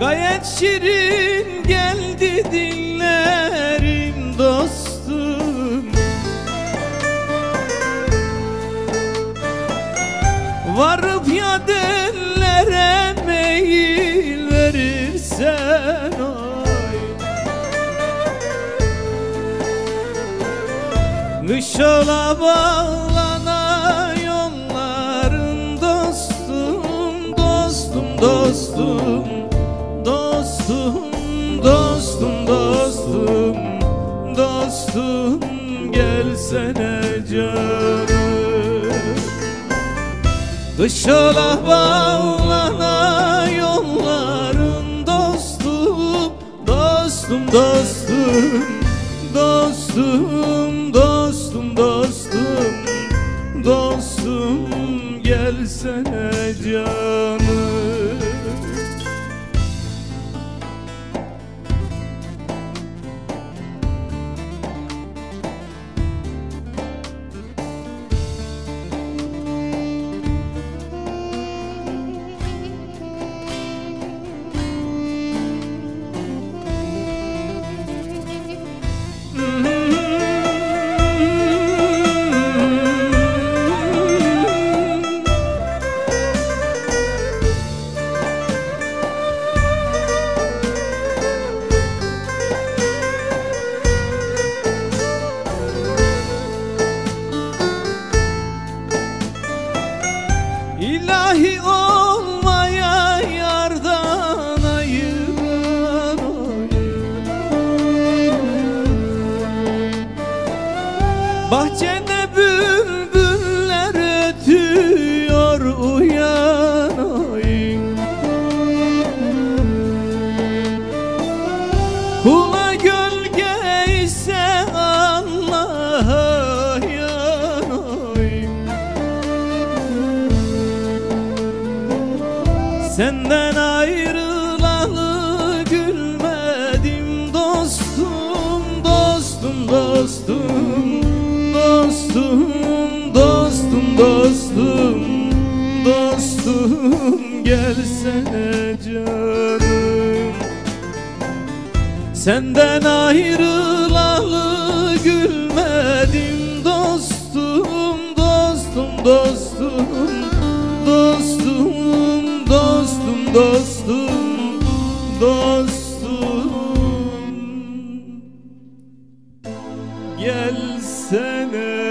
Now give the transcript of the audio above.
Gayet şirin geldi dinlerim dostum. Varıp ya dellere meyil verirsen oy. Kış ola gelsene canım Kış ola bağlana yolların dostum Dostum dostum Dostum dostum dostum Dostum gelsene canım İlahi olmaya yardan ayıran oy. Senden ayrılalı gülmedim dostum Dostum dostum Dostum dostum dostum Dostum. Gelsene canım. Senden ayrılalı dostum dostum. Gelsene